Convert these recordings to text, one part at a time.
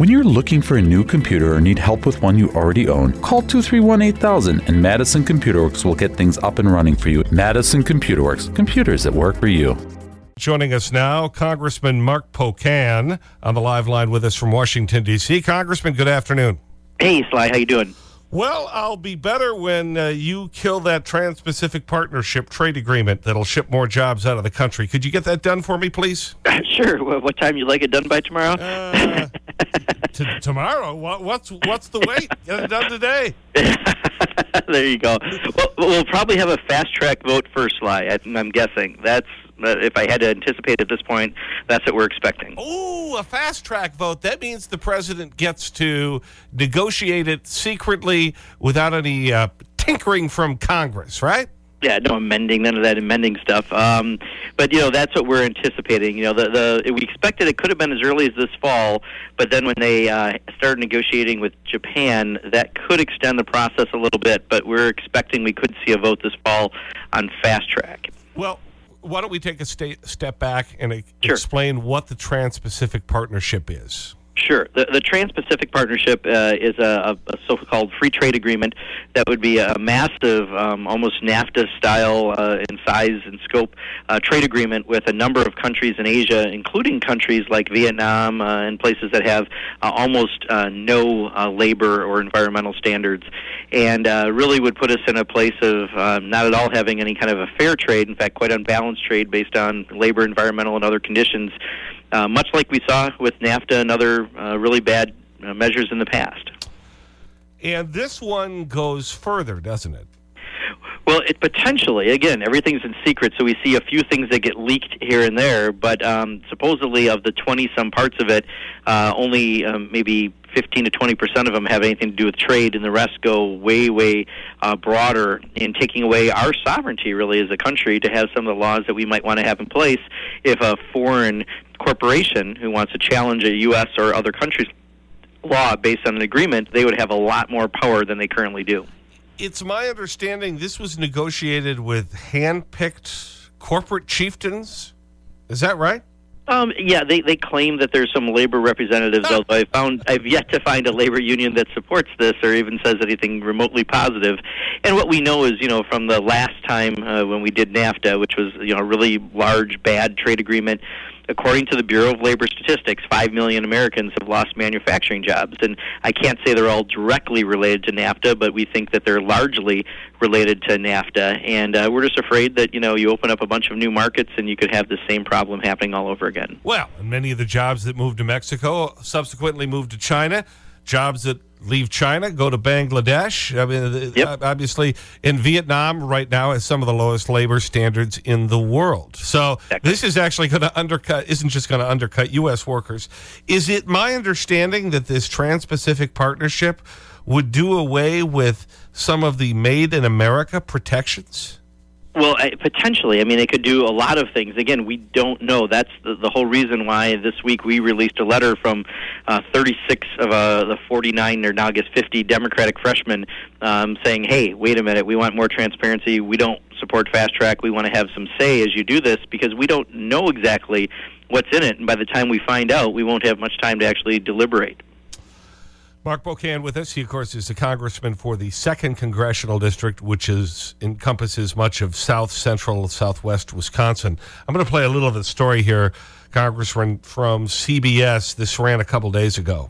When you're looking for a new computer or need help with one you already own, call 231 8000 and Madison Computer Works will get things up and running for you. Madison Computer Works, computers that work for you. Joining us now, Congressman Mark Pocan on the live line with us from Washington, D.C. Congressman, good afternoon. Hey, Sly, how you doing? Well, I'll be better when uh, you kill that Trans-Pacific Partnership trade agreement that'll ship more jobs out of the country. Could you get that done for me, please? sure. What time you like it done by tomorrow? Uh, tomorrow? What, what's, what's the wait? Get it done today. there you go. Well, we'll probably have a fast-track vote first, Sly, I'm guessing. That's if I had to anticipate at this point, that's what we're expecting. Oh, a fast track vote. That means the president gets to negotiate it secretly without any uh, tinkering from Congress, right? Yeah, no amending, none of that amending stuff. Um, but you know, that's what we're anticipating. You know, the the we expected it could have been as early as this fall, but then when they uh, started negotiating with Japan, that could extend the process a little bit. But we're expecting we could see a vote this fall on fast track. Well, why don't we take a step back and sure. explain what the Trans-Pacific Partnership is? Sure. The, the Trans-Pacific Partnership uh, is a, a, so-called free trade agreement that would be a massive, um, almost NAFTA-style uh, in size and scope uh, trade agreement with a number of countries in Asia, including countries like Vietnam uh, and places that have uh, almost uh, no labor or environmental standards, and really would put us in a place of um, not at all having any kind of a fair trade. In fact, quite unbalanced trade based on labor, environmental, and other conditions uh, much like we saw with NAFTA and other uh, really bad uh, measures in the past. And this one goes further, doesn't it? Well, it potentially, again, everything's in secret, so we see a few things that get leaked here and there, but um, supposedly of the 20 some parts of it, uh, only um, maybe 15 to 20 percent of them have anything to do with trade, and the rest go way, way uh, broader in taking away our sovereignty, really, as a country, to have some of the laws that we might want to have in place if a foreign corporation who wants to challenge a U.S. or other country's law based on an agreement, they would have a lot more power than they currently do it's my understanding this was negotiated with hand-picked corporate chieftains. Is that right? Um, yeah, they, they claim that there's some labor representatives, although I found I've yet to find a labor union that supports this or even says anything remotely positive. And what we know is, you know, from the last time uh, when we did NAFTA, which was you know a really large bad trade agreement according to the Bureau of Labor Statistics, 5 million Americans have lost manufacturing jobs. And I can't say they're all directly related to NAFTA, but we think that they're largely related to NAFTA. And uh, we're just afraid that, you know, you open up a bunch of new markets and you could have the same problem happening all over again. Well, many of the jobs that moved to Mexico subsequently moved to China. Jobs that leave China, go to Bangladesh. I mean, yep. obviously, in Vietnam right now has some of the lowest labor standards in the world. So exactly. this is actually going to undercut, isn't just going to undercut U.S. workers. Is it my understanding that this Trans-Pacific Partnership would do away with some of the Made in America protections? Well, I, potentially. I mean, they could do a lot of things. Again, we don't know. That's the, the whole reason why this week we released a letter from uh, 36 of uh, the 49, or now I guess 50 Democratic freshmen um, saying, hey, wait a minute, we want more transparency. We don't support fast track. We want to have some say as you do this because we don't know exactly what's in it. And by the time we find out, we won't have much time to actually deliberate. Mark Pocan with us. He, of course, is the congressman for the 2nd Congressional District, which is, encompasses much of south central, southwest Wisconsin. I'm going to play a little of the story here, Congressman, from CBS. This ran a couple days ago.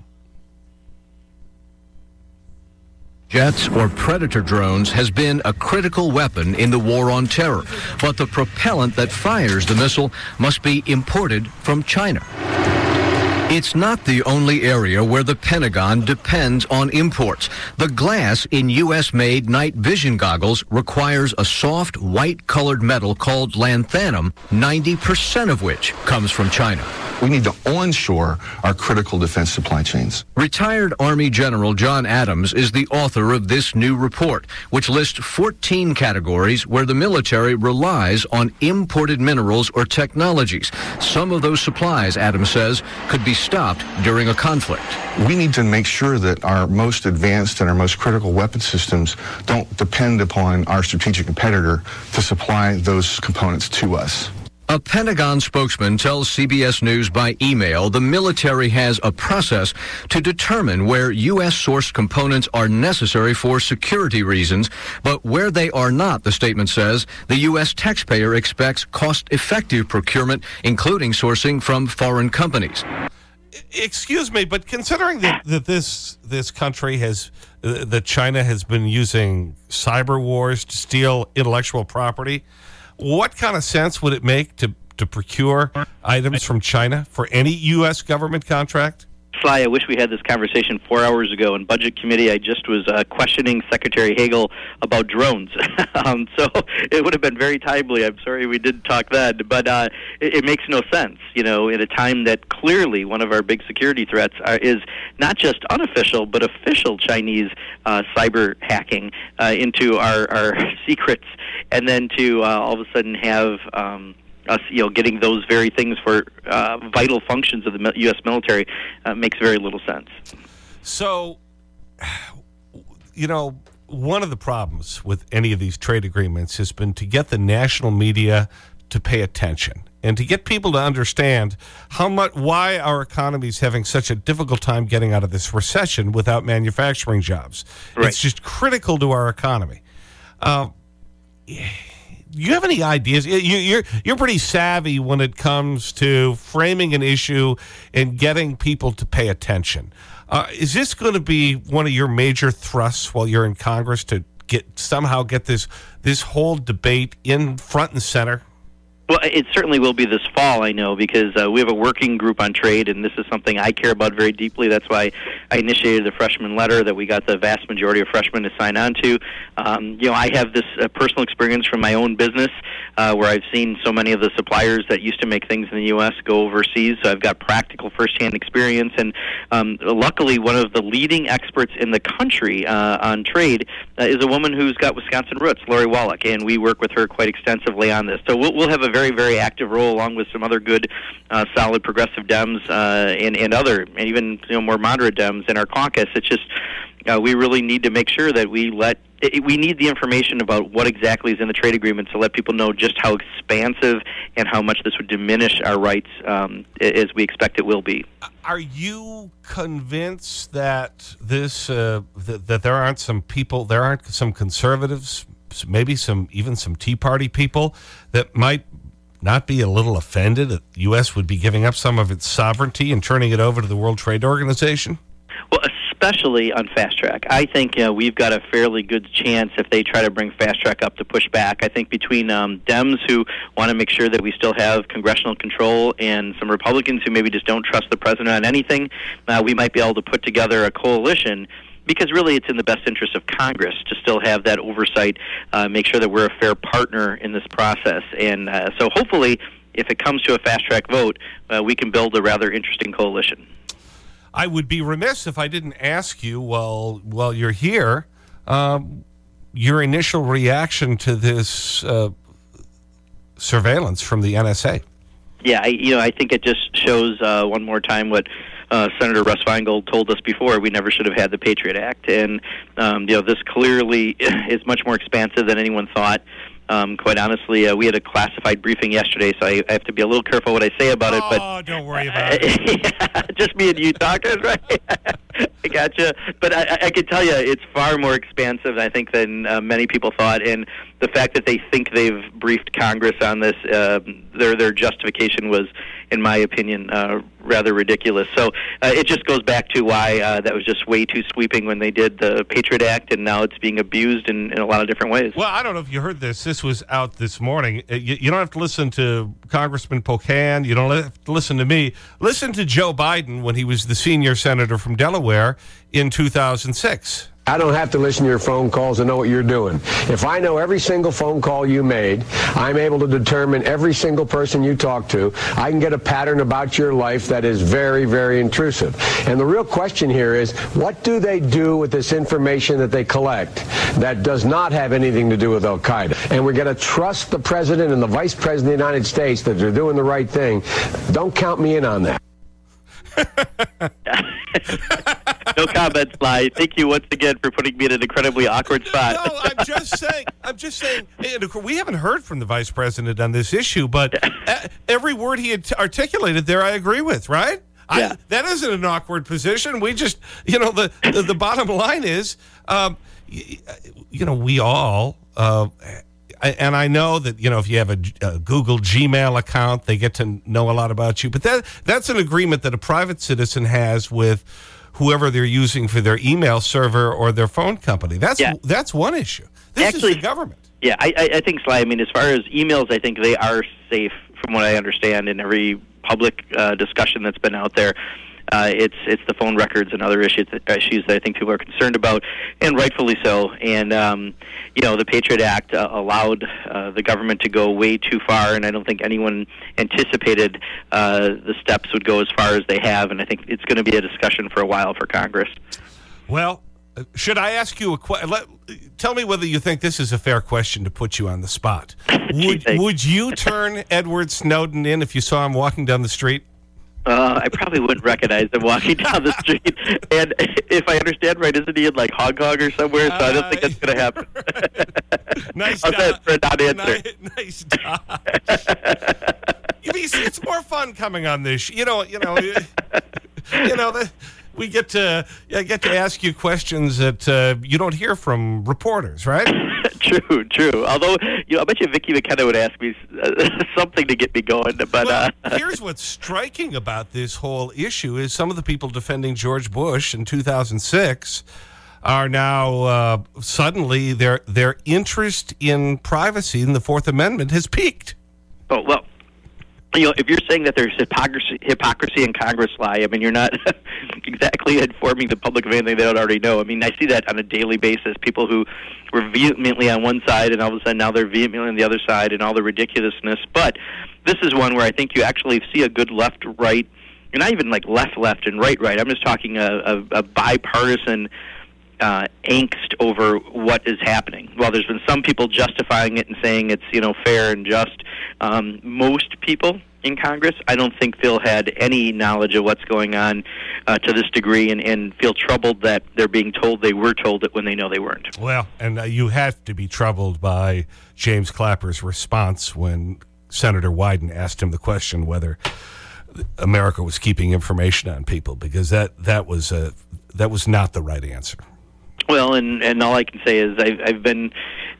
Jets or Predator drones has been a critical weapon in the war on terror, but the propellant that fires the missile must be imported from China. It's not the only area where the Pentagon depends on imports. The glass in U.S.-made night vision goggles requires a soft white-colored metal called lanthanum, 90% of which comes from China. We need to onshore our critical defense supply chains. Retired Army General John Adams is the author of this new report, which lists 14 categories where the military relies on imported minerals or technologies. Some of those supplies, Adams says, could be stopped during a conflict. We need to make sure that our most advanced and our most critical weapon systems don't depend upon our strategic competitor to supply those components to us. A Pentagon spokesman tells CBS News by email the military has a process to determine where U.S. sourced components are necessary for security reasons, but where they are not, the statement says, the U.S. taxpayer expects cost effective procurement, including sourcing from foreign companies. Excuse me, but considering that, that this, this country has, that China has been using cyber wars to steal intellectual property, what kind of sense would it make to, to procure items from China for any U.S. government contract? Sly, I wish we had this conversation four hours ago in Budget Committee. I just was uh, questioning Secretary Hagel about drones. um, so it would have been very timely. I'm sorry we didn't talk then. But uh, it, it makes no sense, you know, in a time that clearly one of our big security threats are, is not just unofficial, but official Chinese uh, cyber hacking uh, into our, our secrets, and then to uh, all of a sudden have. Um, us, you know, getting those very things for uh, vital functions of the U.S. military uh, makes very little sense. So, you know, one of the problems with any of these trade agreements has been to get the national media to pay attention and to get people to understand how much, why our economy is having such a difficult time getting out of this recession without manufacturing jobs. Right. It's just critical to our economy. Uh, do you have any ideas? You, you're, you're pretty savvy when it comes to framing an issue and getting people to pay attention. Uh, is this going to be one of your major thrusts while you're in Congress to get somehow get this, this whole debate in front and center? Well, it certainly will be this fall, I know, because uh, we have a working group on trade, and this is something I care about very deeply. That's why I initiated the freshman letter that we got the vast majority of freshmen to sign on to. Um, you know, I have this uh, personal experience from my own business uh, where I've seen so many of the suppliers that used to make things in the U.S. go overseas, so I've got practical firsthand experience. And um, luckily, one of the leading experts in the country uh, on trade uh, is a woman who's got Wisconsin roots, Lori Wallach, and we work with her quite extensively on this. So we'll, we'll have a very, very active role along with some other good, uh, solid progressive Dems uh, and, and other, and even you know more moderate Dems in our caucus. It's just uh, we really need to make sure that we let it, we need the information about what exactly is in the trade agreement to let people know just how expansive and how much this would diminish our rights um, as we expect it will be. Are you convinced that this uh, that, that there aren't some people, there aren't some conservatives, maybe some even some Tea Party people that might not be a little offended that the U.S. would be giving up some of its sovereignty and turning it over to the World Trade Organization? Well, especially on fast track. I think uh, we've got a fairly good chance if they try to bring fast track up to push back. I think between um, Dems who want to make sure that we still have congressional control and some Republicans who maybe just don't trust the president on anything, uh, we might be able to put together a coalition because really it's in the best interest of Congress to still have that oversight, uh, make sure that we're a fair partner in this process. And uh, so hopefully, if it comes to a fast track vote, uh, we can build a rather interesting coalition. I would be remiss if I didn't ask you while, while you're here um, your initial reaction to this uh, surveillance from the NSA. Yeah, I, you know, I think it just shows uh, one more time what uh, Senator Russ Feingold told us before. We never should have had the Patriot Act, and um, you know, this clearly is much more expansive than anyone thought. Um, quite honestly, uh, we had a classified briefing yesterday, so I, I have to be a little careful what I say about it. But oh, don't worry about it. yeah, just me and you talking, right? I gotcha. But I, I can tell you, it's far more expansive, I think, than uh, many people thought. And the fact that they think they've briefed Congress on this, uh, their their justification was, in my opinion, uh, rather ridiculous. So uh, it just goes back to why uh, that was just way too sweeping when they did the Patriot Act, and now it's being abused in, in a lot of different ways. Well, I don't know if you heard this. This was out this morning. Uh, you, you don't have to listen to Congressman Pocan. You don't have to listen to me. Listen to Joe Biden when he was the senior senator from Delaware in 2006. I don't have to listen to your phone calls to know what you're doing. If I know every single phone call you made, I'm able to determine every single person you talk to. I can get a pattern about your life that is very, very intrusive. And the real question here is, what do they do with this information that they collect that does not have anything to do with Al Qaeda? And we're going to trust the president and the vice president of the United States that they're doing the right thing. Don't count me in on that. no comments, Sly. Thank you once again for putting me in an incredibly awkward spot. No, I'm just saying. I'm just saying. we haven't heard from the vice president on this issue, but every word he had articulated there, I agree with. Right? Yeah. I, that isn't an awkward position. We just, you know, the the, the bottom line is, um, you know, we all. Uh, and I know that, you know, if you have a, a, Google Gmail account, they get to know a lot about you. But that, that's an agreement that a private citizen has with whoever they're using for their email server or their phone company. That's, yeah. that's one issue. This Actually, is the government. Yeah, I, I think, Sly, I mean, as far as emails, I think they are safe from what I understand in every public uh, discussion that's been out there. Uh, it's it's the phone records and other issues that, issues that I think people are concerned about, and rightfully so. And um, you know, the Patriot Act uh, allowed uh, the government to go way too far, and I don't think anyone anticipated uh, the steps would go as far as they have. And I think it's going to be a discussion for a while for Congress. Well, uh, should I ask you a question? Tell me whether you think this is a fair question to put you on the spot. would, would you turn Edward Snowden in if you saw him walking down the street? Uh, I probably wouldn't recognize him walking down the street. And if I understand right, isn't he in like Hong Kong or somewhere? So I don't think that's going to happen. nice I'll dodge. for a non-answer. Nice, nice dodge. you see, it's more fun coming on this. You know, you know, you know the we get to yeah, get to ask you questions that uh, you don't hear from reporters, right? true, true. Although, you know, I bet you Vicki McKenna would ask me uh, something to get me going. But well, uh, here's what's striking about this whole issue is some of the people defending George Bush in 2006 are now uh, suddenly their their interest in privacy in the Fourth Amendment has peaked. Oh well, you know, if you're saying that there's hypocrisy, hypocrisy in Congress, lie, I mean, you're not exactly informing the public of anything they don't already know. I mean, I see that on a daily basis. People who were vehemently on one side, and all of a sudden now they're vehemently on the other side, and all the ridiculousness. But this is one where I think you actually see a good left-right, and not even like left-left and right-right. I'm just talking a, a, a bipartisan uh, angst over what is happening. While there's been some people justifying it and saying it's you know fair and just, um, most people in Congress, I don't think Phil had any knowledge of what's going on uh, to this degree, and, and feel troubled that they're being told they were told it when they know they weren't. Well, and uh, you have to be troubled by James Clapper's response when Senator Wyden asked him the question whether America was keeping information on people, because that that was a that was not the right answer. Well, and and all I can say is I've I've been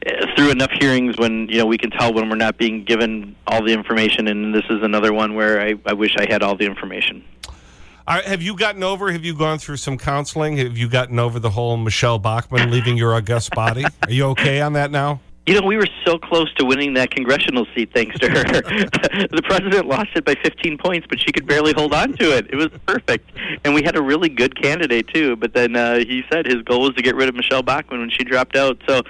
uh, through enough hearings when you know we can tell when we're not being given all the information, and this is another one where I I wish I had all the information. have you gotten over? Have you gone through some counseling? Have you gotten over the whole Michele Bachmann leaving your august body? Are you okay on that now? You know, we were so close to winning that congressional seat thanks to her. the president lost it by 15 points, but she could barely hold on to it. It was perfect. And we had a really good candidate, too. But then uh, he said his goal was to get rid of Michele Bachmann when she dropped out. So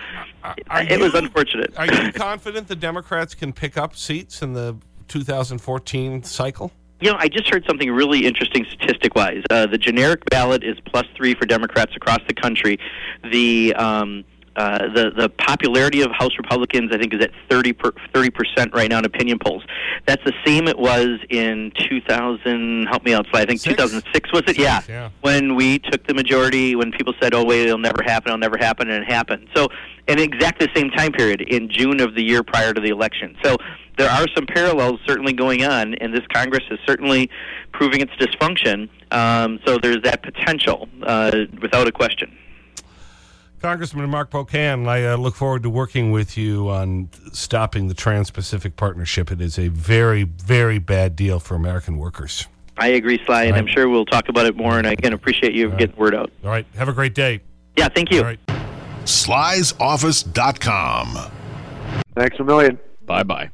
are it you, was unfortunate. Are you confident the Democrats can pick up seats in the 2014 cycle? You know, I just heard something really interesting statistic wise. Uh, the generic ballot is plus three for Democrats across the country. The. Um, uh, the the popularity of House Republicans, I think, is at 30 percent right now in opinion polls. That's the same it was in 2000. Help me out, Sly. I think Six? 2006 was it? Six, yeah. yeah. When we took the majority, when people said, "Oh wait, it'll never happen, it'll never happen," and it happened. So, in exactly the same time period, in June of the year prior to the election. So, there are some parallels certainly going on, and this Congress is certainly proving its dysfunction. Um, so, there's that potential, uh, without a question. Congressman Mark Pocan, I uh, look forward to working with you on stopping the Trans Pacific Partnership. It is a very, very bad deal for American workers. I agree, Sly, and right. I'm sure we'll talk about it more. And I can appreciate you getting the word out. All right. Have a great day. Yeah, thank you. All right. Sly'sOffice.com. Thanks a million. Bye bye.